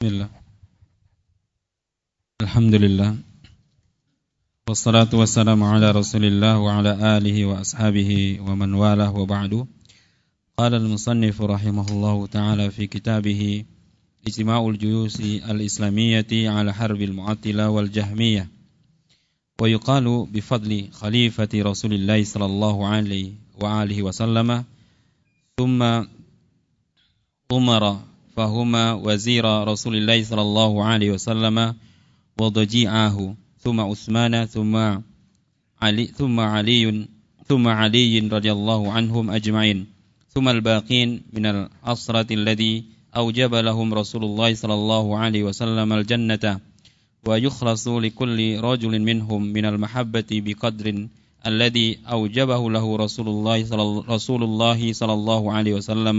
Bismillah. Alhamdulillah. Wassalatu wassalamu ala Rasulillah wa ala alihi wa ashabihi wa man walah wa ba'du. Qala al-musannif rahimahullahu ta'ala fi kitabih Ijma'ul Juyusi al-Islamiyyati ala harbil mu'attila wal jahmiyah. Wa yuqalu bifadli khalifati Rasulillah sallallahu alaihi wa alihi wa sallama thumma umara فهما وزير رسول الله صلى الله عليه وسلم وضجيعه. ثم عثمان ثم علي ثم علي ثم علي رضي الله عنهم أجمعين. ثم الباقين من العصرة الذي أوجب لهم رسول الله صلى الله عليه وسلم الجنة. ويخلص لكل رجل منهم من المحبة بقدر الذي أوجبه له رسول الله صلى رسول الله صلى الله عليه وسلم.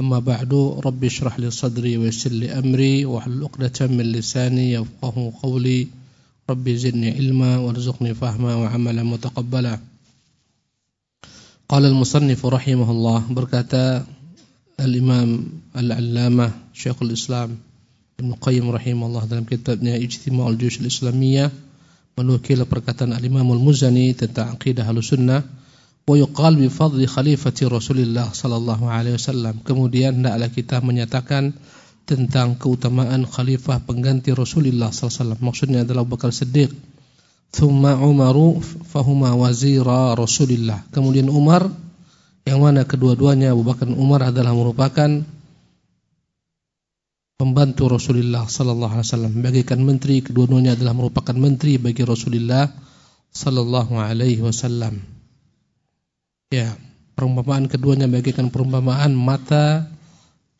أما بعد رب اشرح لي صدري ويسر لي أمري واحلل عقدة من لساني يفقه قولي. رب زدني علما وارزقني فهما وعملا متقبلا. قال المصنف رحمه الله berkata الإمام العلامة شيخ الإسلام Ibn Qayyim rahimahullah dalam kitabnya Ijtima'ul Juyush Al-Islamiyah menukil perkataan Al-Imam Al-Muzani tentang akidah Ahlussunnah wa yuqal bi fadli khalifati Rasulillah sallallahu alaihi wasallam. Kemudian hendaklah kita menyatakan tentang keutamaan khalifah pengganti Rasulullah sallallahu alaihi wasallam. Maksudnya adalah Abu Bakar Siddiq. Thumma Umaru fahuma wazira Rasulillah. Kemudian Umar yang mana kedua-duanya Abu Bakar Umar adalah merupakan pembantu Rasulullah sallallahu alaihi wasallam. Bagikan menteri kedua-duanya adalah merupakan menteri bagi Rasulullah sallallahu alaihi wasallam. Ya, perumpamaan keduanya bagikan perumpamaan mata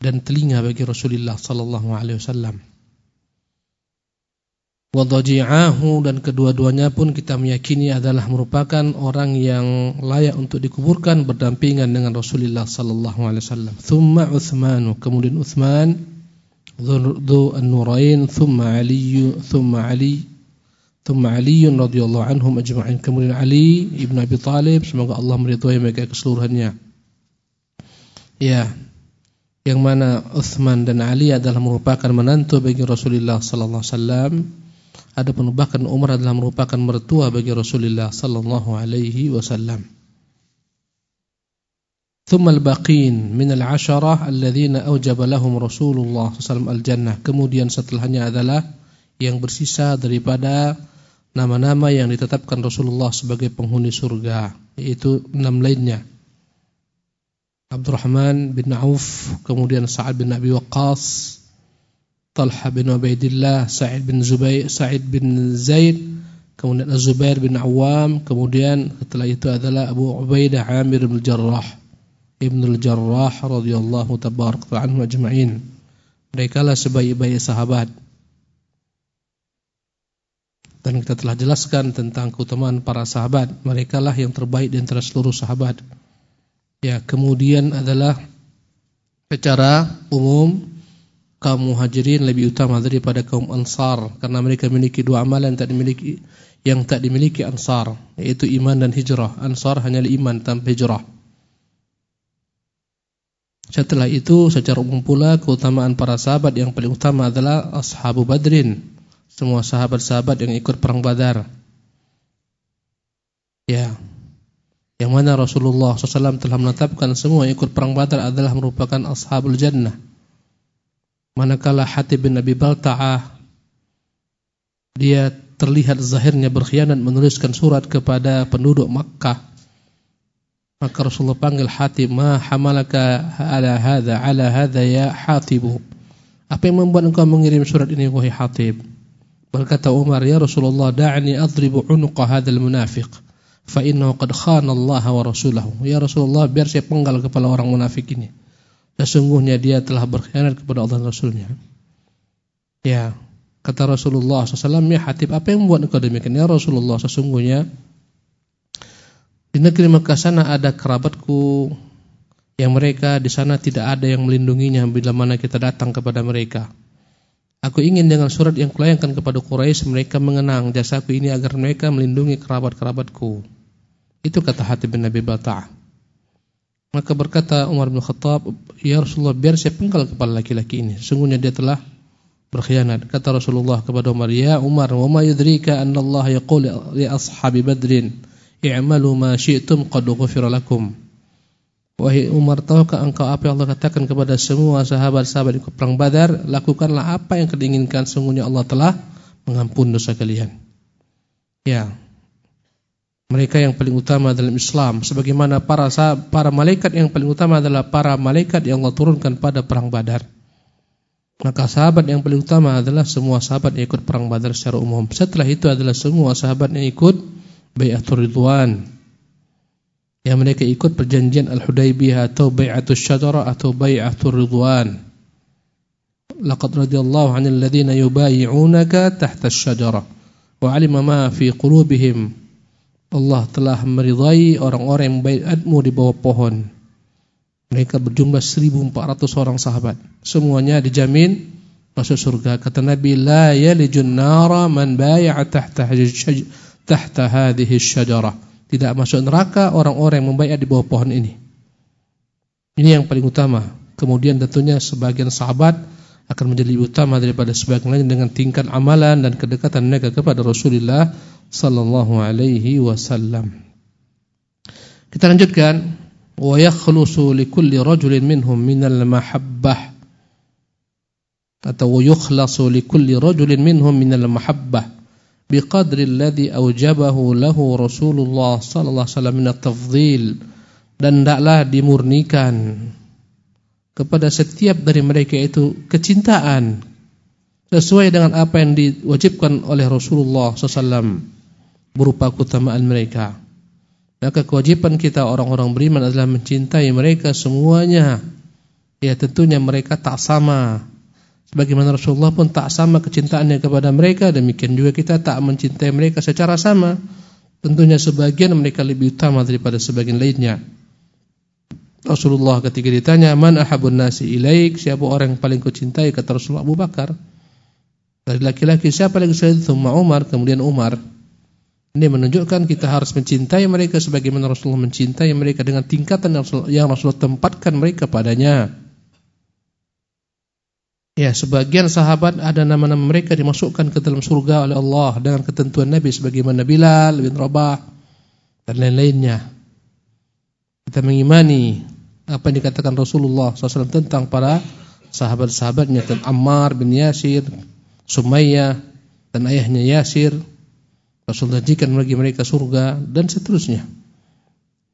dan telinga bagi Rasulullah sallallahu alaihi wasallam. Wadaji'ahu dan kedua-duanya pun kita meyakini adalah merupakan orang yang layak untuk dikuburkan berdampingan dengan Rasulullah sallallahu alaihi wasallam. Thumma Utsman, kemudian Utsman dzu an-nurain, thumma Ali, thumma Ali Thumma Ali radhiyallahu anhum ajma'in. Kemudian Ali ibn Abi Talib, semoga Allah meridhai mereka keseluruhannya. Ya. Yang mana Uthman dan Ali adalah merupakan menantu bagi Rasulullah sallallahu alaihi wasallam. Adapun bahkan Umar adalah merupakan mertua bagi Rasulullah sallallahu alaihi wasallam. ثم الباقين من العشرة الذين أوجب لهم رسول الله صلى الله عليه وسلم الجنة kemudian setelahnya adalah yang bersisa daripada nama-nama yang ditetapkan Rasulullah sebagai penghuni surga yaitu enam lainnya. Abdurrahman bin Auf kemudian Sa'ad bin Abi Waqqas Talha bin Ubaidillah Sa'id bin Zubair Sa'id bin Zaid kemudian Az-Zubair bin Awam kemudian setelah itu adalah Abu Ubaidah Amir bin Jarrah Ibn al-Jarrah radhiyallahu tabaraka anhu ajma'in. Mereka lah sebaik-baik sahabat dan kita telah jelaskan tentang keutamaan para sahabat. Mereka lah yang terbaik di antara seluruh sahabat. Ya, kemudian adalah secara umum kaum muhajirin lebih utama daripada kaum ansar karena mereka memiliki dua amalan yang tak dimiliki yang tak dimiliki ansar yaitu iman dan hijrah. Ansar hanya iman tanpa hijrah. Setelah itu secara umum pula keutamaan para sahabat yang paling utama adalah ashabu badrin semua sahabat-sahabat yang ikut perang Badar. Ya. Yang mana Rasulullah SAW telah menetapkan semua yang ikut perang Badar adalah merupakan ashabul jannah. Manakala Hatib bin Abi Balta'ah dia terlihat zahirnya berkhianat menuliskan surat kepada penduduk Makkah. Maka Rasulullah panggil Hatib, "Ma hamalaka ala hadha ala hadha ya Hatibu?" Apa yang membuat engkau mengirim surat ini wahai Hatib? Berkata Umar, "Ya Rasulullah, da'ni adribu 'unuqa hadzal munafiq, fa innahu qad khana Allah wa rasulahu." Ya Rasulullah, biar saya penggal kepala orang munafik ini. Sesungguhnya dia telah berkhianat kepada Allah dan Rasulnya. Ya. Kata Rasulullah SAW, ya Hatib, apa yang membuat engkau demikian? Ya Rasulullah, sesungguhnya di negeri Mekah sana ada kerabatku yang mereka di sana tidak ada yang melindunginya bila mana kita datang kepada mereka. Aku ingin dengan surat yang kulayangkan kepada Quraisy mereka mengenang jasaku ini agar mereka melindungi kerabat-kerabatku. Itu kata Hatib bin Nabi Bata'. Maka berkata Umar bin Khattab, "Ya Rasulullah, biar saya penggal kepala laki-laki ini. Sungguhnya dia telah berkhianat. Kata Rasulullah kepada Umar, "Ya Umar, wa ma yudrika anna Allah yaqul li ashabi Badrin, i'malu ma syi'tum qad ghufira lakum." Wahai Umar, tahukah engkau apa yang Allah katakan kepada semua sahabat-sahabat ikut perang Badar? Lakukanlah apa yang kalian inginkan, sungguhnya Allah telah mengampun dosa kalian. Ya. Mereka yang paling utama dalam Islam sebagaimana para para malaikat yang paling utama adalah para malaikat yang Allah turunkan pada perang Badar. Maka sahabat yang paling utama adalah semua sahabat yang ikut perang Badar secara umum. Setelah itu adalah semua sahabat yang ikut Bai'atul Ridwan. Yang mereka ikut perjanjian Al-Hudaybiyah atau Bai'atul Syajara atau Bai'atul Ridwan. Laqad radiyallahu 'anil ladzina yubayyi'unaka tahta asy-syajara wa 'alima ma fi qulubihim. Allah telah meridai orang-orang yang bai'atmu di bawah pohon. Mereka berjumlah 1400 orang sahabat. Semuanya dijamin masuk surga. Kata Nabi, "La yalijun nara man bai'a tahta tahta hadhihi syajarah." tidak masuk neraka orang-orang yang membayar di bawah pohon ini. Ini yang paling utama. Kemudian tentunya sebagian sahabat akan menjadi lebih utama daripada sebagian lain dengan tingkat amalan dan kedekatan mereka kepada Rasulullah sallallahu alaihi wasallam. Kita lanjutkan wa yakhlusu likulli rajulin minhum minal mahabbah atau yukhlasu likulli rajulin minhum minal mahabbah بقدر الذي أوجبه له رسول الله صلى الله عليه وسلم من التفضيل dan tidaklah dimurnikan kepada setiap dari mereka itu kecintaan sesuai dengan apa yang diwajibkan oleh Rasulullah SAW berupa keutamaan mereka. Maka kewajiban kita orang-orang beriman adalah mencintai mereka semuanya. Ya tentunya mereka tak sama. Sebagaimana Rasulullah pun tak sama kecintaannya kepada mereka, demikian juga kita tak mencintai mereka secara sama. Tentunya sebagian mereka lebih utama daripada sebagian lainnya. Rasulullah ketika ditanya, "Man ahabun nasi ilaik?" Siapa orang yang paling kau cintai? Kata Rasulullah Abu Bakar. Dari laki-laki siapa lagi saya? Umar, kemudian Umar. Ini menunjukkan kita harus mencintai mereka sebagaimana Rasulullah mencintai mereka dengan tingkatan yang Rasulullah tempatkan mereka padanya. Ya, sebagian sahabat ada nama-nama mereka dimasukkan ke dalam surga oleh Allah dengan ketentuan Nabi sebagaimana Bilal bin Rabah dan lain-lainnya. Kita mengimani apa yang dikatakan Rasulullah SAW tentang para sahabat-sahabatnya tentang Ammar bin Yasir, Sumayyah dan ayahnya Yasir Rasul janjikan bagi mereka surga dan seterusnya.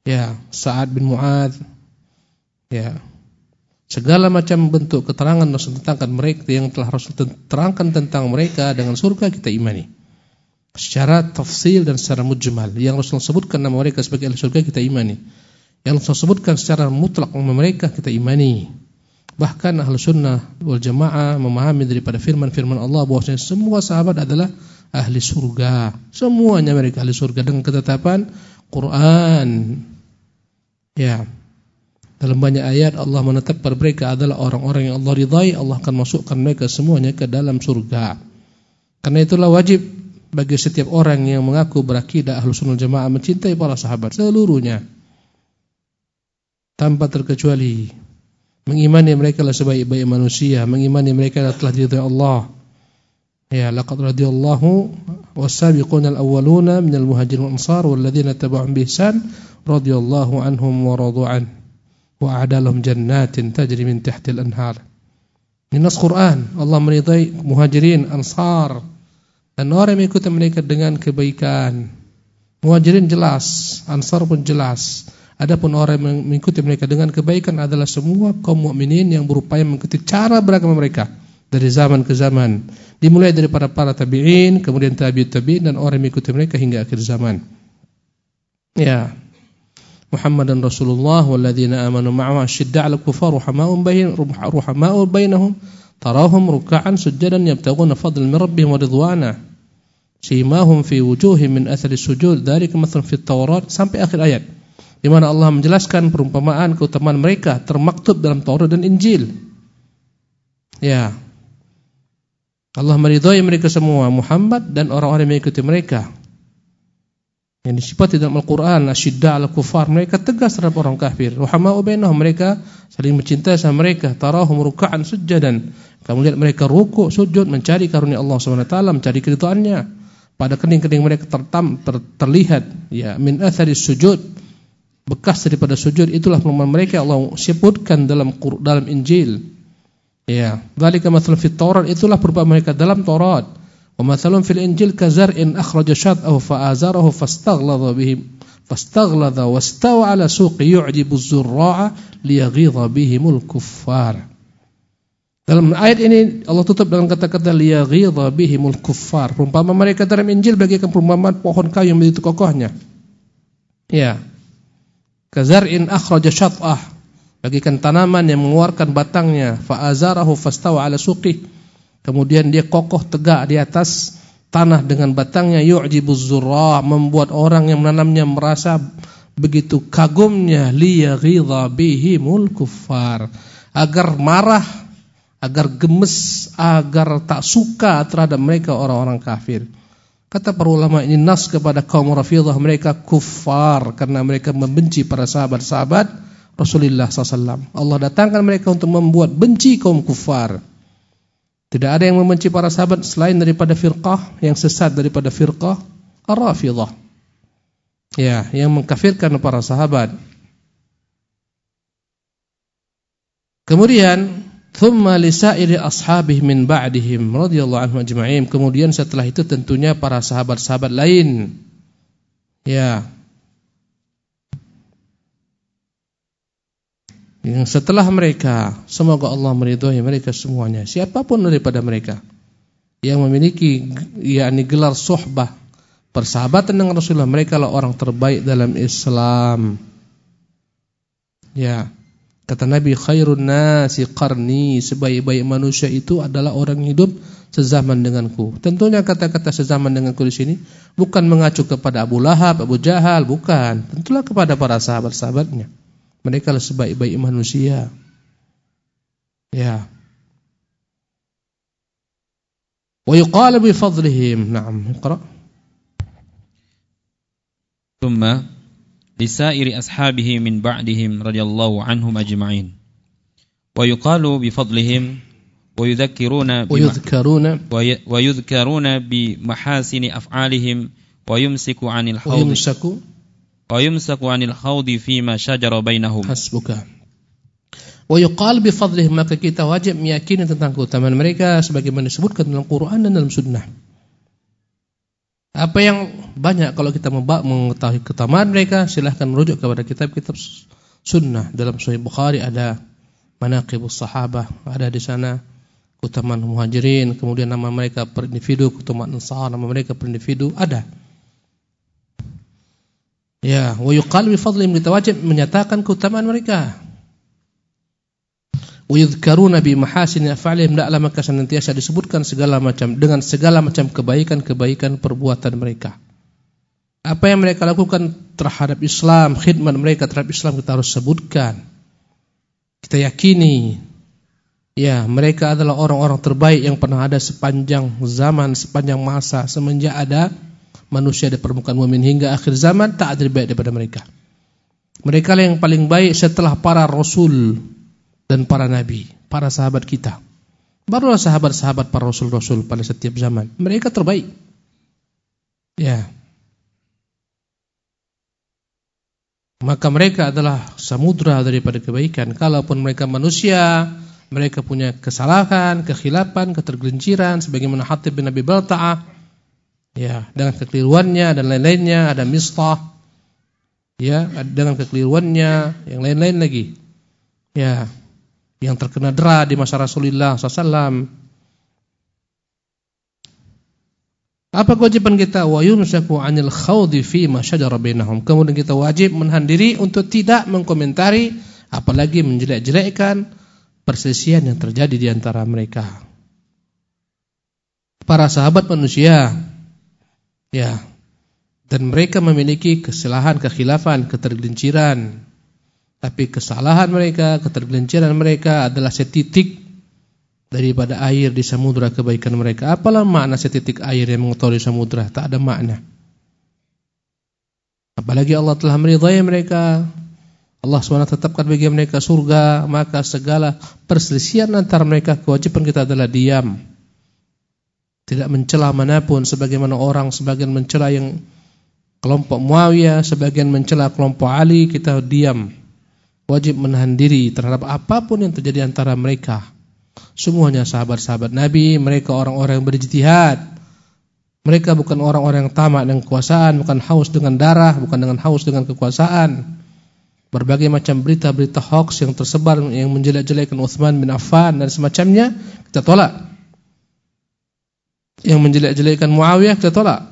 Ya, Sa'ad bin Mu'ad. Ya. Segala macam bentuk keterangan Rasul tentang mereka yang telah Rasul terangkan tentang mereka dengan surga kita imani. Secara tafsil dan secara mujmal. Yang Rasul sebutkan nama mereka sebagai ahli surga kita imani. Yang Rasul sebutkan secara mutlak nama mereka kita imani. Bahkan ahli sunnah wal jamaah memahami daripada firman-firman Allah bahwasanya semua sahabat adalah ahli surga. Semuanya mereka ahli surga dengan ketetapan Quran. Ya. Dalam banyak ayat Allah menetapkan mereka adalah orang-orang yang Allah ridai, Allah akan masukkan mereka semuanya ke dalam surga. Karena itulah wajib bagi setiap orang yang mengaku berakidah ahlu sunnah jamaah mencintai para sahabat seluruhnya. Tanpa terkecuali. Mengimani mereka adalah sebaik-baik manusia, mengimani mereka adalah telah diridai Allah Ya, laqad radiyallahu was-sabiquna al-awwaluna minal muhajirin wal ansar wal ladzina tabi'uhum bi radiyallahu anhum wa radu an wa a'dalahum jannatin tajri min tahtil anhar. Ini nas Quran, Allah meridai muhajirin, ansar dan orang yang mengikuti mereka dengan kebaikan. Muhajirin jelas, ansar pun jelas. Adapun orang yang mengikuti mereka dengan kebaikan adalah semua kaum mukminin yang berupaya mengikuti cara beragama mereka dari zaman ke zaman. Dimulai dari para para tabi'in, kemudian tabi'ut tabi'in dan orang yang mengikuti mereka hingga akhir zaman. Ya. Muhammad dan Rasulullah walladzina amanu ma'ahu asyidda 'alal kufar ruhama'un bainahum ruhama'un bainahum tarahum ruk'an sujadan yabtaghuna fadlan min rabbihim wa ridwana. Simahum fi wujuhihim min athari sujud. Dzalika mathalun fit taurat. Sampai akhir ayat. Di mana Allah menjelaskan perumpamaan keutamaan mereka termaktub dalam Taurat dan Injil. Ya. Allah meridhai mereka semua Muhammad dan orang-orang yang mengikuti mereka yang disifati dalam Al-Quran asyidda al kufar mereka tegas terhadap orang kafir. Ruhama'u bainahum mereka saling mencintai sama mereka. Tarahum ruk'an sujadan kamu lihat mereka rukuk sujud mencari karunia Allah SWT mencari keridhaannya. Pada kening-kening mereka tertam ter, terlihat ya min athari sujud. Bekas daripada sujud itulah perumpamaan mereka Allah sebutkan dalam dalam Injil. Ya dzalika mathalun fit itulah perumpamaan mereka dalam Taurat ومثل في الإنجيل كزرع أخرج شطأه فآزره فاستغلظ به فاستغلظ واستوى على سوق يعجب الزراع ليغيظ بهم الكفار Dalam ayat ini Allah tutup dengan kata-kata liyaghidha bihimul kuffar. Perumpamaan mereka dalam Injil bagikan perumpamaan pohon kayu yang begitu kokohnya. Ya. Kazar'in akhraja syat'ah. Bagikan tanaman yang mengeluarkan batangnya fa azarahu fastawa ala suqih Kemudian dia kokoh tegak di atas tanah dengan batangnya. Yu'jibuz zurra membuat orang yang menanamnya merasa begitu kagumnya. Liyaghidha bihimul kuffar. Agar marah agar gemes agar tak suka terhadap mereka orang-orang kafir. Kata para ulama ini nas kepada kaum Rafidhah mereka kufar karena mereka membenci para sahabat-sahabat Rasulullah SAW Allah datangkan mereka untuk membuat benci kaum kufar tidak ada yang membenci para sahabat selain daripada firqah yang sesat daripada firqah Ar-Rafidhah. Ya, yang mengkafirkan para sahabat. Kemudian thumma lisairi ashabih min ba'dihim radhiyallahu anhum ajma'in. Kemudian setelah itu tentunya para sahabat-sahabat lain. Ya, Yang setelah mereka, semoga Allah meridhai mereka semuanya. Siapa pun daripada mereka yang memiliki yakni gelar sohbah, persahabatan dengan Rasulullah, mereka lah orang terbaik dalam Islam. Ya. Kata Nabi khairun nasi qarni, sebaik-baik manusia itu adalah orang hidup sezaman denganku. Tentunya kata-kata sezaman denganku di sini bukan mengacu kepada Abu Lahab, Abu Jahal, bukan. Tentulah kepada para sahabat-sahabatnya. Mereka lah sebaik-baik manusia. Ya. Wa yuqalu bi fadlihim. Naam, iqra. Thumma lisairi ashabihi min ba'dihim radhiyallahu anhum ajma'in. Wa yuqalu bi fadlihim wa yudhakkiruna wa yudhkaruna bi mahasini af'alihim wa yumsiku 'anil hawd. Khawdi fima shajara bainahum hasbuka wa yuqal bi fadlihim maka kita wajib meyakini tentang keutamaan mereka sebagaimana disebutkan dalam Quran dan dalam sunnah. Apa yang banyak kalau kita mengetahui keutamaan mereka silahkan merujuk kepada kitab-kitab sunnah. Dalam Sahih Bukhari ada manaqibus sahabah ada di sana keutamaan muhajirin kemudian nama mereka per individu keutamaan ansar nama mereka per individu ada Ya, wa yuqal bi fadlihim kita wajib menyatakan keutamaan mereka. Wa yudhkaruna bi mahasin af'alihim la maka senantiasa disebutkan segala macam dengan segala macam kebaikan-kebaikan perbuatan mereka. Apa yang mereka lakukan terhadap Islam, khidmat mereka terhadap Islam kita harus sebutkan. Kita yakini ya, mereka adalah orang-orang terbaik yang pernah ada sepanjang zaman, sepanjang masa semenjak ada manusia di permukaan bumi hingga akhir zaman tak ada baik daripada mereka. Mereka lah yang paling baik setelah para rasul dan para nabi, para sahabat kita. Barulah sahabat-sahabat para rasul-rasul pada setiap zaman. Mereka terbaik. Ya. Maka mereka adalah samudra daripada kebaikan. Kalaupun mereka manusia, mereka punya kesalahan, kekhilapan, ketergelinciran sebagaimana Hatib bin Abi Balta'ah ya dengan kekeliruannya dan lain-lainnya ada mistah ya dengan kekeliruannya yang lain-lain lagi. Ya yang terkena dera di masa Rasulullah SAW apa kewajiban kita? Wa yumsaku 'anil khawdi fi ma syajara bainahum. Kemudian kita wajib menahan diri untuk tidak mengkomentari apalagi menjelek-jelekkan perselisihan yang terjadi di antara mereka. Para sahabat manusia, ya, dan mereka memiliki kesalahan, kekhilafan, ketergelinciran. Tapi kesalahan mereka, ketergelinciran mereka adalah setitik daripada air di samudra kebaikan mereka. Apalah makna setitik air yang mengotori samudra? Tak ada makna. Apalagi Allah telah meridai mereka, Allah SWT tetapkan bagi mereka surga, maka segala perselisihan antara mereka kewajiban kita adalah diam. Tidak mencela mana pun sebagaimana orang sebagian mencela yang kelompok Muawiyah, sebagian mencela kelompok Ali, kita diam. Wajib menahan diri terhadap apa pun yang terjadi antara mereka. Semuanya sahabat-sahabat Nabi, mereka orang-orang yang berjihad. Mereka bukan orang-orang yang tamak dengan kekuasaan, bukan haus dengan darah, bukan dengan haus dengan kekuasaan berbagai macam berita-berita hoax yang tersebar yang menjelek-jelekan Uthman bin Affan dan semacamnya kita tolak yang menjelek-jelekan Muawiyah kita tolak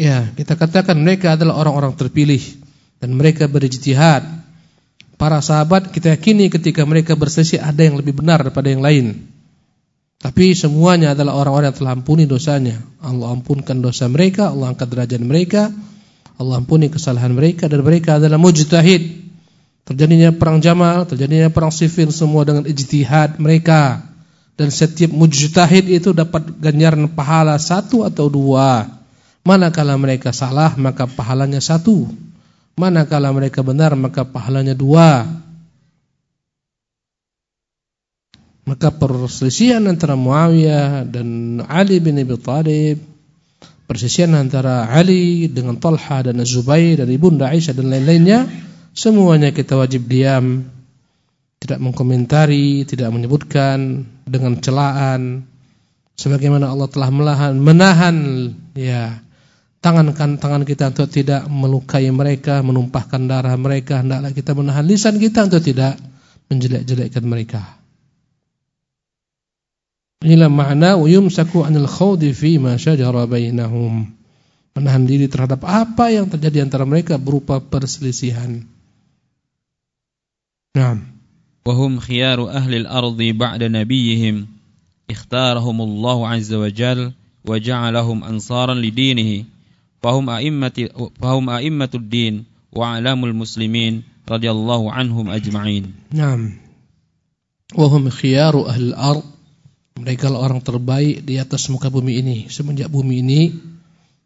ya kita katakan mereka adalah orang-orang terpilih dan mereka berijtihad para sahabat kita yakini ketika mereka berselisih ada yang lebih benar daripada yang lain tapi semuanya adalah orang-orang yang telah ampuni dosanya Allah ampunkan dosa mereka Allah angkat derajat mereka Allah ampuni kesalahan mereka dan mereka adalah mujtahid. Terjadinya perang Jamal, terjadinya perang Siffin semua dengan ijtihad mereka. Dan setiap mujtahid itu dapat ganjaran pahala satu atau dua. Manakala mereka salah maka pahalanya satu. Manakala mereka benar maka pahalanya dua. Maka perselisihan antara Muawiyah dan Ali bin Abi Thalib persisian antara Ali dengan Talha dan Zubair dan Ibunda Aisyah dan lain-lainnya semuanya kita wajib diam tidak mengkomentari tidak menyebutkan dengan celaan sebagaimana Allah telah melahan, menahan ya tangan kan tangan kita untuk tidak melukai mereka menumpahkan darah mereka hendaklah kita menahan lisan kita untuk tidak menjelek-jelekkan mereka Inilah makna yumsaku 'anil khawdi fi ma bainahum. Menahan diri terhadap apa yang terjadi antara mereka berupa perselisihan. Naam. Al-ardi ba'da nabiyihim ikhtarahum Allah 'azza wa jalla wa ja'alahum ansaran lidinihi. Fahum a'immati fahum a'immatud din wa 'alamul muslimin radhiyallahu anhum ajma'in. Naam. Wa hum khiyaru ahli al-ardi mereka orang terbaik di atas muka bumi ini. Semenjak bumi ini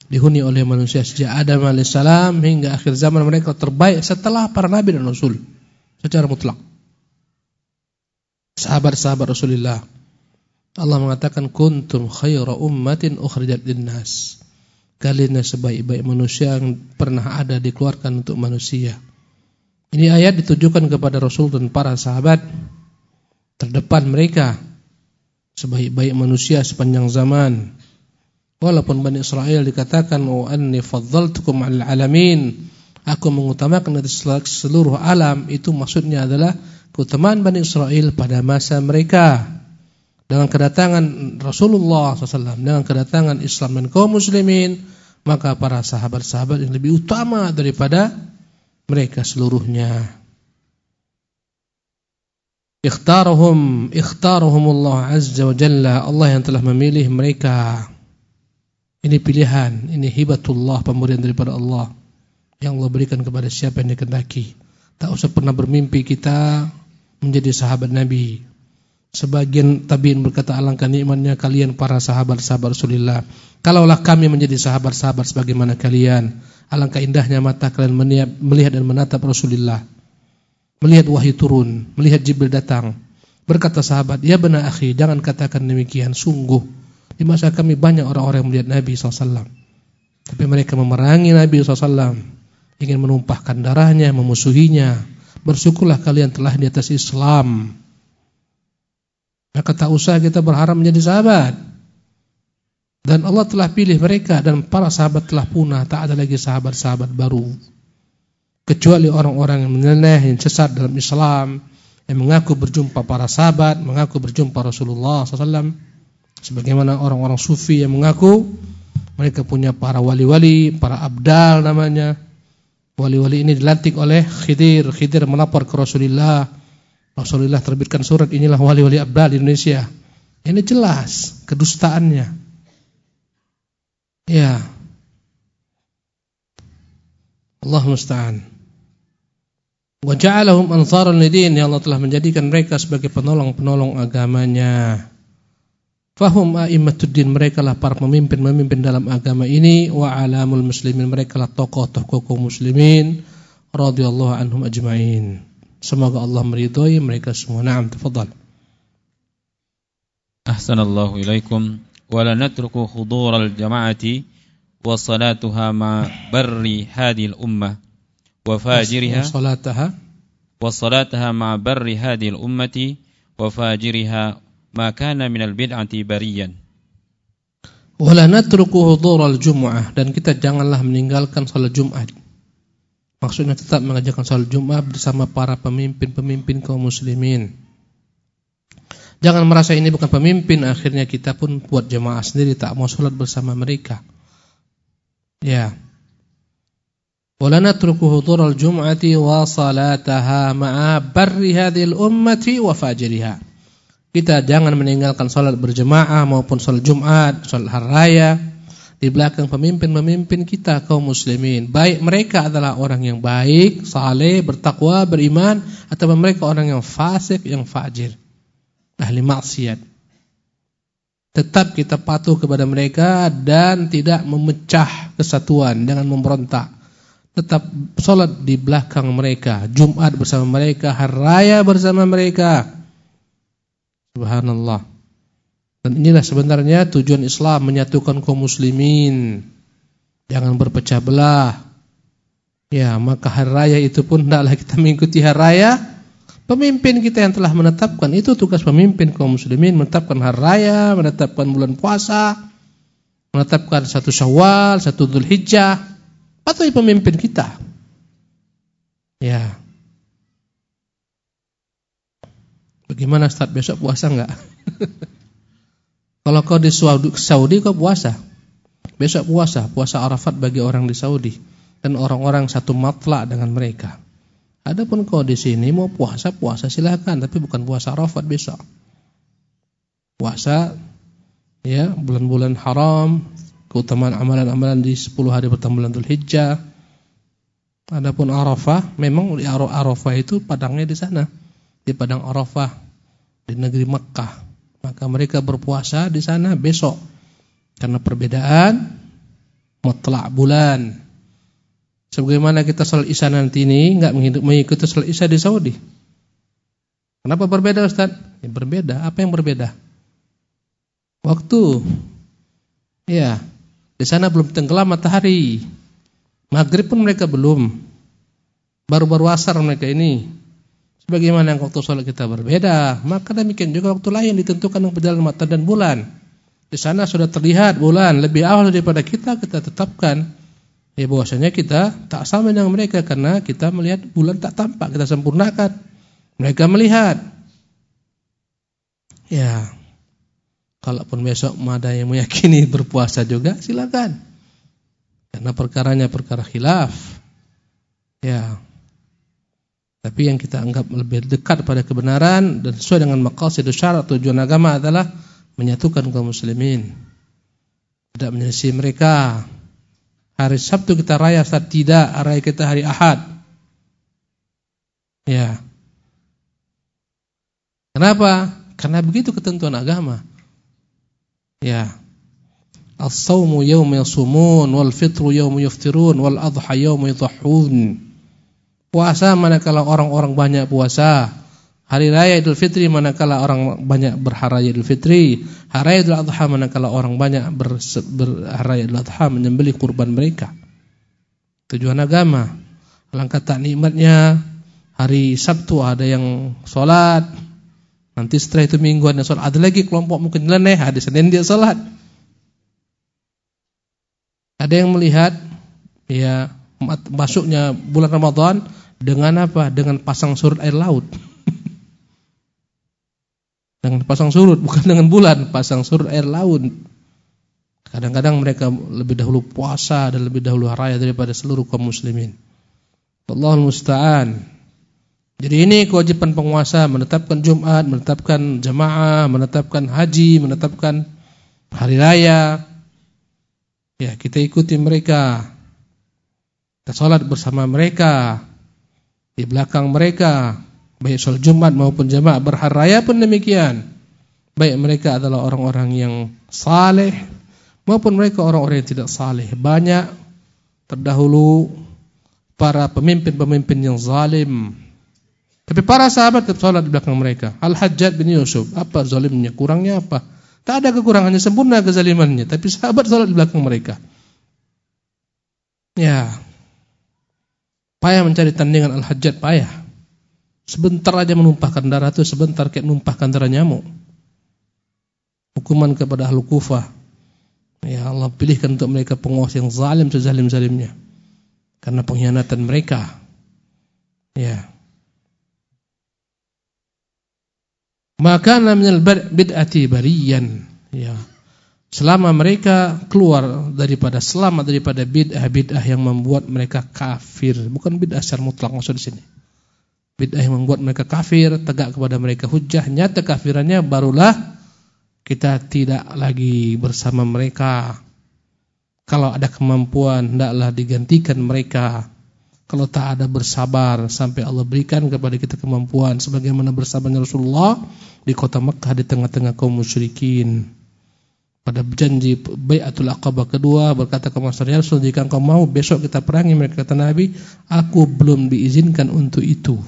dihuni oleh manusia sejak Adam alaihissalam hingga akhir zaman mereka terbaik setelah para nabi dan rasul secara mutlak. Sahabat-sahabat Rasulullah Allah mengatakan kuntum khaira ummatin ukhrijat linnas. Kalian sebaik-baik manusia yang pernah ada dikeluarkan untuk manusia. Ini ayat ditujukan kepada Rasul dan para sahabat terdepan mereka sebaik-baik manusia sepanjang zaman. Walaupun Bani Israel dikatakan wa anni faddaltukum 'alal alamin, aku mengutamakan dari seluruh alam, itu maksudnya adalah keutamaan Bani Israel pada masa mereka. Dengan kedatangan Rasulullah SAW, dengan kedatangan Islam dan kaum muslimin, maka para sahabat-sahabat yang lebih utama daripada mereka seluruhnya. Ikhtarahum Allah Azza wa Jalla Allah yang telah memilih mereka Ini pilihan Ini hibatullah pemberian daripada Allah Yang Allah berikan kepada siapa yang dikendaki Tak usah pernah bermimpi kita Menjadi sahabat Nabi Sebagian tabiin berkata alangkah nikmatnya kalian para sahabat-sahabat Rasulullah Kalaulah kami menjadi sahabat-sahabat sebagaimana kalian Alangkah indahnya mata kalian melihat dan menatap Rasulullah melihat wahyu turun, melihat Jibril datang. Berkata sahabat, "Ya benar akhi, jangan katakan demikian, sungguh di masa kami banyak orang-orang yang melihat Nabi SAW. Tapi mereka memerangi Nabi SAW, ingin menumpahkan darahnya, memusuhinya. Bersyukurlah kalian telah di atas Islam." Maka tak usah kita berharap menjadi sahabat. Dan Allah telah pilih mereka dan para sahabat telah punah, tak ada lagi sahabat-sahabat baru kecuali orang-orang yang menyeleneh yang sesat dalam Islam yang mengaku berjumpa para sahabat, mengaku berjumpa Rasulullah SAW, sebagaimana orang-orang sufi yang mengaku mereka punya para wali-wali, para abdal namanya. Wali-wali ini dilantik oleh Khidir. Khidir melapor ke Rasulullah Rasulullah terbitkan surat inilah wali-wali abdal di Indonesia. Ini jelas kedustaannya. Ya. Allah musta'an. Wa ja'alahum ansaran lidin, ya Allah telah menjadikan mereka sebagai penolong-penolong agamanya. Fahum a'imatuddin mereka lah para pemimpin-pemimpin dalam agama ini wa alamul muslimin mereka lah tokoh-tokoh kaum muslimin radhiyallahu anhum ajma'in. Semoga Allah meridhai mereka semua. Naam, tafadhal. Ahsanallahu ilaikum wa la natruku hudur al-jama'ati wa salatuha ma barri hadhihi al-ummah wa fajiriha wa salataha wa salataha ma barri hadhihi al-ummati wa fajiriha ma kana minal bid'ati bariyan. Wala natruku hudural jum'ah dan kita janganlah meninggalkan salat Jumat. Maksudnya tetap mengajarkan salat Jumat bersama para pemimpin-pemimpin kaum muslimin. Jangan merasa ini bukan pemimpin akhirnya kita pun buat jemaah sendiri tak mau salat bersama mereka. Ya. Wala natruku hudural jum'ati wa salataha ma'a barri hadhil ummati wa fajriha. Kita jangan meninggalkan salat berjemaah maupun salat Jumat, salat hari raya di belakang pemimpin-pemimpin kita kaum muslimin. Baik mereka adalah orang yang baik, saleh, bertakwa, beriman atau mereka orang yang fasik, yang fajir, ahli maksiat. Tetap kita patuh kepada mereka dan tidak memecah kesatuan, jangan memberontak. Tetap salat di belakang mereka, Jumat bersama mereka, hari raya bersama mereka. Subhanallah. Dan inilah sebenarnya tujuan Islam menyatukan kaum muslimin. Jangan berpecah belah. Ya, maka hari raya itu pun hendaklah kita mengikuti hari raya pemimpin kita yang telah menetapkan. Itu tugas pemimpin kaum muslimin menetapkan hari raya, menetapkan bulan puasa, menetapkan satu Syawal, satu Dzulhijjah. Patuhi pemimpin kita. Ya. Bagaimana Ustaz besok puasa enggak? Kalau kau di Saudi kau puasa. Besok puasa, puasa Arafat bagi orang di Saudi dan orang-orang satu matla dengan mereka. Adapun kau di sini mau puasa puasa silakan, tapi bukan puasa Arafat besok. Puasa ya bulan-bulan haram, keutamaan amalan-amalan di 10 hari pertama bulan Dzulhijjah. Adapun Arafah, memang di Arafah itu padangnya di sana, di padang Arafah di negeri Mekah. Maka mereka berpuasa di sana besok. Karena perbedaan mutlak bulan. Sebagaimana kita salat Isya nanti ini enggak mengikuti salat Isya di Saudi. Kenapa berbeda Ustaz? Ya, berbeda. Apa yang berbeda? Waktu. Ya. Di sana belum tenggelam matahari. Maghrib pun mereka belum. Baru-baru asar mereka ini. Sebagaimana waktu sholat kita berbeda, maka demikian juga waktu lain ditentukan dengan perjalanan mata dan bulan. Di sana sudah terlihat bulan lebih awal daripada kita, kita tetapkan ya bahwasanya kita tak sama dengan mereka karena kita melihat bulan tak tampak, kita sempurnakan. Mereka melihat. Ya. Kalaupun besok ada yang meyakini berpuasa juga silakan. Karena perkaranya perkara khilaf. Ya. Tapi yang kita anggap lebih dekat pada kebenaran dan sesuai dengan maqasid syarat tujuan agama adalah menyatukan kaum muslimin. Tidak menyelisih mereka. Hari Sabtu kita raya saat tidak, raya kita hari Ahad. Ya. Kenapa? Karena begitu ketentuan agama. Ya. As-sawmu yawma yasumun wal fitru yawma yuftirun wal adha yawma yudhahun. Puasa manakala orang-orang banyak puasa. Hari raya Idul Fitri manakala orang banyak berharaya Idul Fitri. Hari raya Idul Adha manakala orang banyak ber, berharaya Idul Adha menyembelih kurban mereka. Tujuan agama. Alangkah tak nikmatnya hari Sabtu ada yang sholat. Nanti setelah itu minggu ada sholat. Ada lagi kelompok mungkin nyeleneh. Hari Senin dia sholat. Ada yang melihat ya masuknya bulan Ramadan dengan apa? Dengan pasang surut air laut. dengan pasang surut, bukan dengan bulan, pasang surut air laut. Kadang-kadang mereka lebih dahulu puasa dan lebih dahulu raya daripada seluruh kaum muslimin. Allahul musta'an. Jadi ini kewajiban penguasa menetapkan Jumat, menetapkan jamaah, menetapkan haji, menetapkan hari raya. Ya, kita ikuti mereka. Kita sholat bersama mereka. Di belakang mereka. Baik sholat Jumat maupun jamaah berhari raya pun demikian. Baik mereka adalah orang-orang yang saleh maupun mereka orang-orang yang tidak saleh. Banyak terdahulu para pemimpin-pemimpin yang zalim tapi para sahabat tetap sholat di belakang mereka. Al-Hajjaj bin Yusuf, apa zalimnya? Kurangnya apa? Tak ada kekurangannya, sempurna kezalimannya. Tapi sahabat sholat di belakang mereka. Ya, payah mencari tandingan Al-Hajjaj, payah. Sebentar aja menumpahkan darah itu, sebentar kayak menumpahkan darah nyamuk. Hukuman kepada ahlu kufah. Ya Allah pilihkan untuk mereka penguasa yang zalim sezalim-zalimnya. Karena pengkhianatan mereka. Ya. maka minal bid'ati bariyan ya selama mereka keluar daripada selamat daripada bid'ah-bid'ah yang membuat mereka kafir. Bukan bid'ah secara mutlak maksud di sini. Bid'ah yang membuat mereka kafir tegak kepada mereka hujah nyata kafirannya barulah kita tidak lagi bersama mereka. Kalau ada kemampuan hendaklah digantikan mereka. Kalau tak ada bersabar sampai Allah berikan kepada kita kemampuan sebagaimana bersabarnya Rasulullah di kota Mekah di tengah-tengah kaum musyrikin. Pada janji Bai'atul Aqabah kedua berkata kepada ya Rasul jika engkau mau besok kita perangi mereka kata Nabi aku belum diizinkan untuk itu.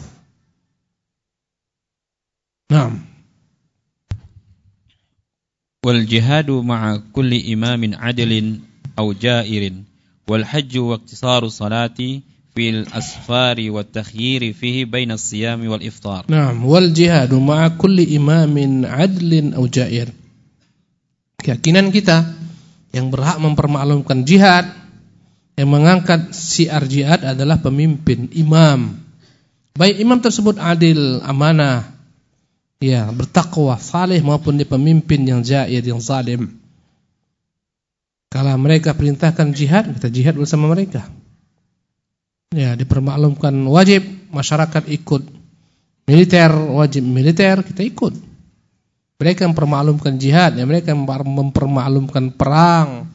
Naam. Wal jihadu ma'a kulli imamin adilin aw ja'irin wal hajju wa iktisaru salati fil asfari wa takhyiri fihi baina siyami wal iftar. Naam, wal jihadu ma'a kulli imamin adlin aw jair. Keyakinan kita yang berhak mempermaklumkan jihad yang mengangkat siar jihad adalah pemimpin, imam. Baik imam tersebut adil, amanah, ya, bertakwa, saleh maupun dia pemimpin yang jair, yang zalim. Kalau mereka perintahkan jihad, kita jihad bersama mereka ya dipermaklumkan wajib masyarakat ikut militer wajib militer kita ikut mereka mempermaklumkan jihad ya mereka mempermaklumkan perang.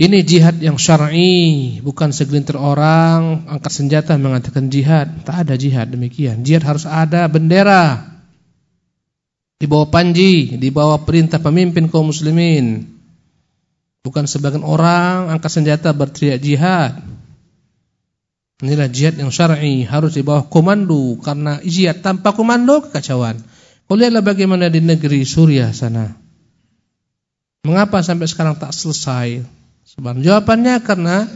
Ini jihad yang syar'i bukan segelintir orang angkat senjata mengatakan jihad. Tak ada jihad demikian. Jihad harus ada bendera. Di bawah panji di bawah perintah pemimpin kaum muslimin. Bukan sebagian orang angkat senjata berteriak jihad. Inilah jihad yang syar'i harus di bawah komando. Karena jihad tanpa komando kekacauan. Kau lihatlah bagaimana di negeri Suriah sana. Mengapa sampai sekarang tak selesai? Sebenarnya jawabannya karena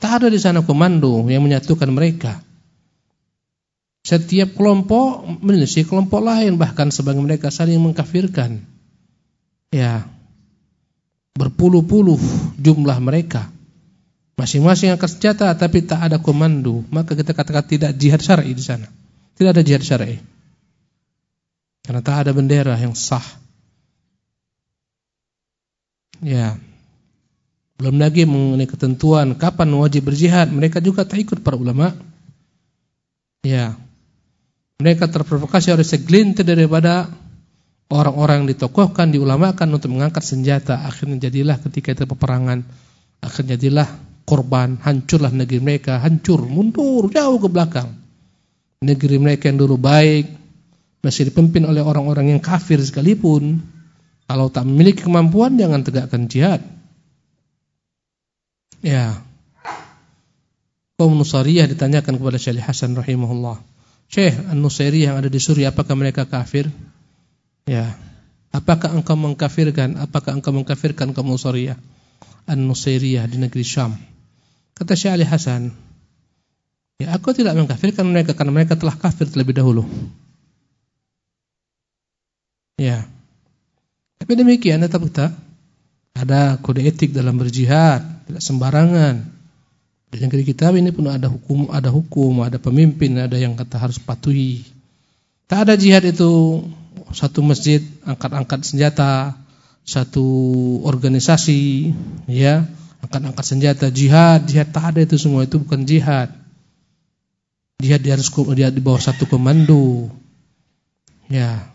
tak ada di sana komando yang menyatukan mereka. Setiap kelompok menyelesaikan kelompok lain bahkan sebagai mereka saling mengkafirkan. Ya. Berpuluh-puluh jumlah mereka. Masing-masing angkat senjata tapi tak ada komando, maka kita katakan tidak jihad syar'i di sana. Tidak ada jihad syar'i. Karena tak ada bendera yang sah. Ya. Belum lagi mengenai ketentuan kapan wajib berjihad, mereka juga tak ikut para ulama. Ya. Mereka terprovokasi oleh segelintir daripada orang-orang ditokohkan, diulamakan untuk mengangkat senjata. Akhirnya jadilah ketika itu peperangan, akhirnya jadilah korban, hancurlah negeri mereka, hancur, mundur jauh ke belakang. Negeri mereka yang dulu baik masih dipimpin oleh orang-orang yang kafir sekalipun. Kalau tak memiliki kemampuan jangan tegakkan jihad. Ya. Kaum Nusariyah ditanyakan kepada Syekh Hasan rahimahullah. Syekh An-Nusairiyah yang ada di Suriah apakah mereka kafir? Ya. Apakah engkau mengkafirkan? Apakah engkau mengkafirkan kaum Nusariyah? An-Nusairiyah di negeri Syam. Kata Syekh Ali Hasan, ya aku tidak mengkafirkan mereka karena mereka telah kafir terlebih dahulu. Ya. Tapi demikian tetap kita ada kode etik dalam berjihad, tidak sembarangan. Di negeri kita ini pun ada hukum, ada hukum, ada pemimpin, ada yang kata harus patuhi. Tak ada jihad itu satu masjid angkat-angkat senjata, satu organisasi, ya angkat-angkat senjata, jihad, jihad tak ada itu semua itu bukan jihad. Jihad dia harus di bawah satu komando. Ya.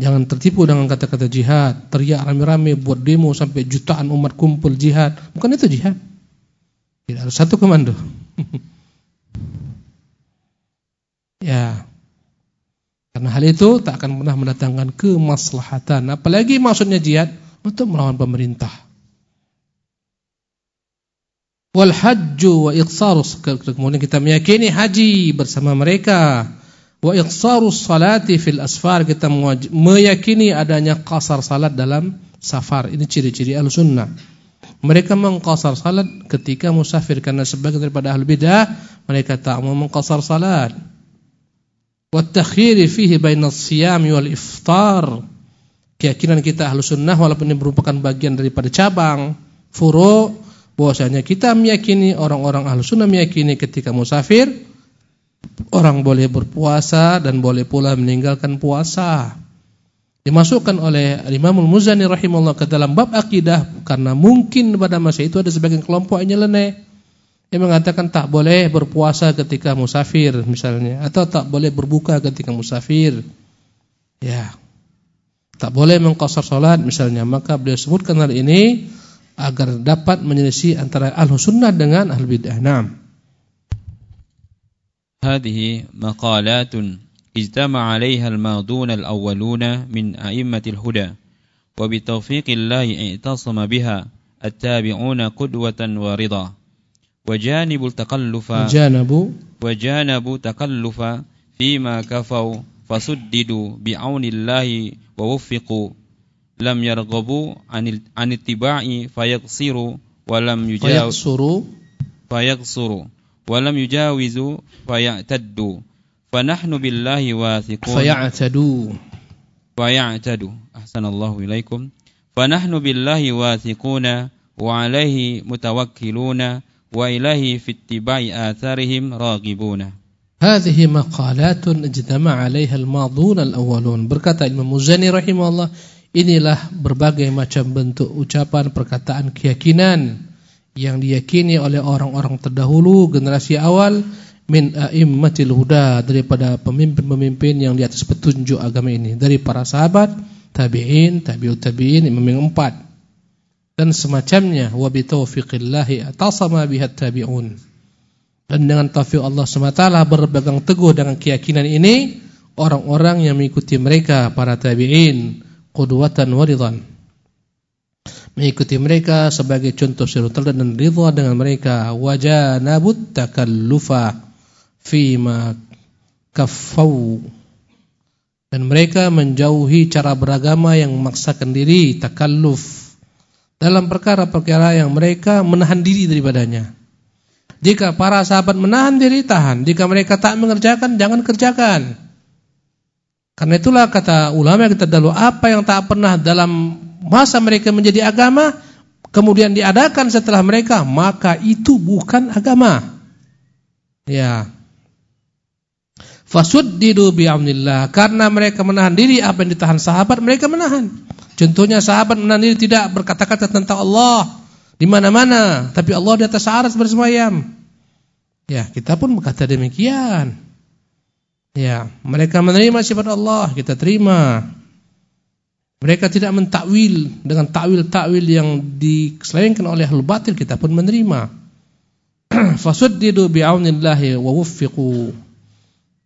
Jangan tertipu dengan kata-kata jihad, teriak rame-rame buat demo sampai jutaan umat kumpul jihad. Bukan itu jihad. Tidak harus satu komando. ya. Karena hal itu tak akan pernah mendatangkan kemaslahatan. Apalagi maksudnya jihad untuk melawan pemerintah. Wal hajju wa iqsarus kemudian kita meyakini haji bersama mereka wa iqsarus salati fil asfar kita meyakini adanya qasar salat dalam safar. Ini ciri-ciri al-sunnah. Mereka mengqasar salat ketika musafir karena sebagian daripada ahli bidah mereka tak mau mengqasar salat. Wa takhiri fihi bainas siyam wal iftar. Keyakinan kita ahli sunnah walaupun ini merupakan bagian daripada cabang furu' bahwasanya kita meyakini orang-orang ahlu sunnah meyakini ketika musafir orang boleh berpuasa dan boleh pula meninggalkan puasa. Dimasukkan oleh Imamul Muzani rahimahullah ke dalam bab akidah karena mungkin pada masa itu ada sebagian kelompok yang nyeleneh yang mengatakan tak boleh berpuasa ketika musafir misalnya atau tak boleh berbuka ketika musafir. Ya. Tak boleh mengqasar salat misalnya, maka beliau sebutkan hal ini agar dapat menyelisih antara ahlu sunnah dengan ahlu bid'ah. Naam. هذه مقالات اجتمع عليها الماضون الأولون من أئمة الهدى وبتوفيق الله اعتصم بها التابعون قدوة ورضا. وجانب التقلف وجانبوا وجانبوا تقلف فيما كفوا فسددوا بعون الله ووفقوا. lam yarghabu anil anittiba'i fayaghsiru wa lam yujawizu fayaghsuru wa lam yujawizu fayataddu fanahnu billahi wathiqun fayatadu fayatadu ahsanallahu ilaikum fanahnu billahi wathiquna wa alaihi mutawakkiluna wa ilahi fi ittiba'i atharihim raghibuna هذه مقالات اجتمع عليها الماضون الأولون berkata Imam Muzani rahimahullah Inilah berbagai macam bentuk ucapan, perkataan, keyakinan yang diyakini oleh orang-orang terdahulu, generasi awal min a'immatil huda daripada pemimpin-pemimpin yang di atas petunjuk agama ini. Dari para sahabat, tabi'in, tabi'ut tabi'in, imam yang empat. Dan semacamnya wa bi taufiqillahi atasama bihat tabi'un. Dan dengan taufik Allah SWT berpegang teguh dengan keyakinan ini orang-orang yang mengikuti mereka para tabi'in qudwatan waridan mengikuti mereka sebagai contoh suri dan ridha dengan mereka wajanabut takallufa fima kaffau. Dan mereka menjauhi cara beragama yang memaksakan diri takalluf. Dalam perkara-perkara yang mereka menahan diri daripadanya. Jika para sahabat menahan diri tahan. Jika mereka tak mengerjakan jangan kerjakan. Karena itulah kata ulama kita dahulu apa yang tak pernah dalam masa mereka menjadi agama kemudian diadakan setelah mereka maka itu bukan agama. Ya. Fasuddidu bi'amnillah karena mereka menahan diri apa yang ditahan sahabat mereka menahan. Contohnya sahabat menahan diri tidak berkata-kata tentang Allah di mana-mana tapi Allah di atas aras bersemayam. Ya, kita pun berkata demikian. Ya, mereka menerima sifat Allah, kita terima. Mereka tidak mentakwil dengan takwil-takwil yang diselewengkan oleh ahlul batil, kita pun menerima. Fasuddidu bi'aunillahi wa wuffiqu.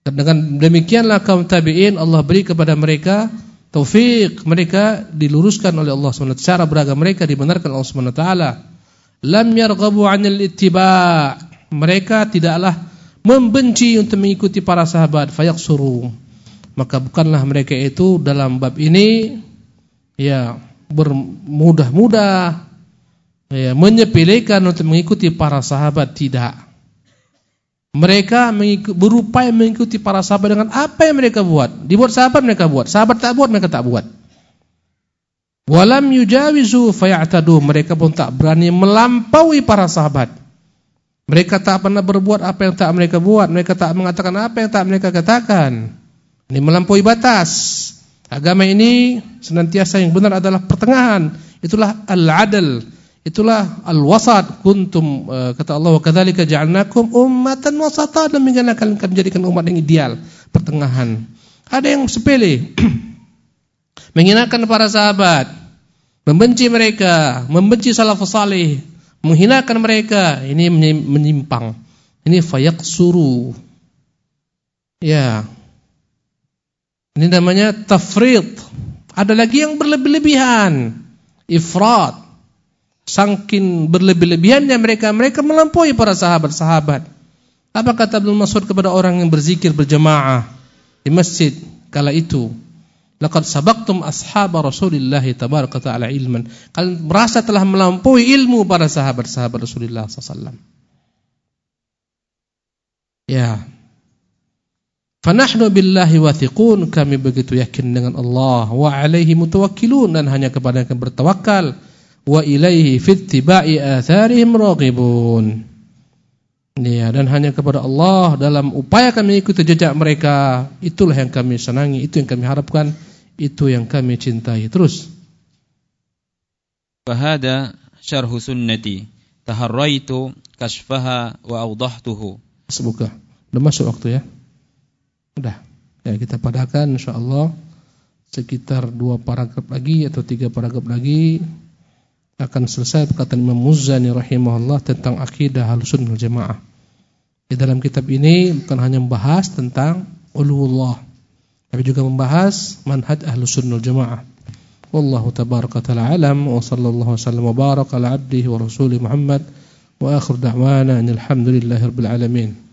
Dengan demikianlah kaum tabi'in Allah beri kepada mereka taufik, mereka diluruskan oleh Allah SWT. Cara beragama mereka dibenarkan Allah SWT. Lam yarghabu 'anil ittiba'. Mereka tidaklah membenci untuk mengikuti para sahabat suruh maka bukanlah mereka itu dalam bab ini ya bermudah-mudah ya menyepelekan untuk mengikuti para sahabat tidak mereka mengikut, berupaya mengikuti para sahabat dengan apa yang mereka buat dibuat sahabat mereka buat sahabat tak buat mereka tak buat walam yujawizu fayatadu mereka pun tak berani melampaui para sahabat mereka tak pernah berbuat apa yang tak mereka buat. Mereka tak mengatakan apa yang tak mereka katakan. Ini melampaui batas. Agama ini senantiasa yang benar adalah pertengahan. Itulah al-adl. Itulah al-wasat kuntum uh, kata Allah kadzalika ja'alnakum ummatan wasata demikian akan kami jadikan umat yang ideal, pertengahan. Ada yang sepele. Menghinakan para sahabat, membenci mereka, membenci salafus salih, menghinakan mereka, ini menyimpang. Ini fayaqsuru. Ya. Ini namanya tafrid. Ada lagi yang berlebih-lebihan. Ifrat. Sangkin berlebih-lebihannya mereka, mereka melampaui para sahabat-sahabat. Apa kata Ibnu Mas'ud kepada orang yang berzikir berjamaah di masjid kala itu? Laqad sabaqtum ashab Rasulillah tabaraka ta'ala ilman. Kalian merasa telah melampaui ilmu para sahabat-sahabat Rasulullah sallallahu Ya. Fanahnu billahi wathiqun kami begitu yakin dengan Allah wa alaihi mutawakkilun dan hanya kepada yang bertawakal wa ilaihi fittiba'i atharihim raghibun. Ya, dan hanya kepada Allah dalam upaya kami ikuti jejak mereka, itulah yang kami senangi, itu yang kami harapkan, itu yang kami cintai. Terus. Fahada syarhu sunnati, taharraitu kashfaha wa awdahtuhu. Semoga. Udah masuk waktu ya. Udah. Ya, kita padakan insyaallah sekitar dua paragraf lagi atau tiga paragraf lagi akan selesai perkataan Imam Muzani rahimahullah tentang akidah Ahlussunnah Jamaah. Di dalam kitab ini bukan hanya membahas tentang uluwullah, tapi juga membahas manhaj Ahlussunnah Jamaah. Wallahu tabaraka taala alam wa sallallahu wasallam wa baraka ala abdihi wa rasulih Muhammad wa akhir da'wana alhamdulillahi rabbil alamin.